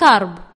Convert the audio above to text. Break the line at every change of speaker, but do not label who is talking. carbo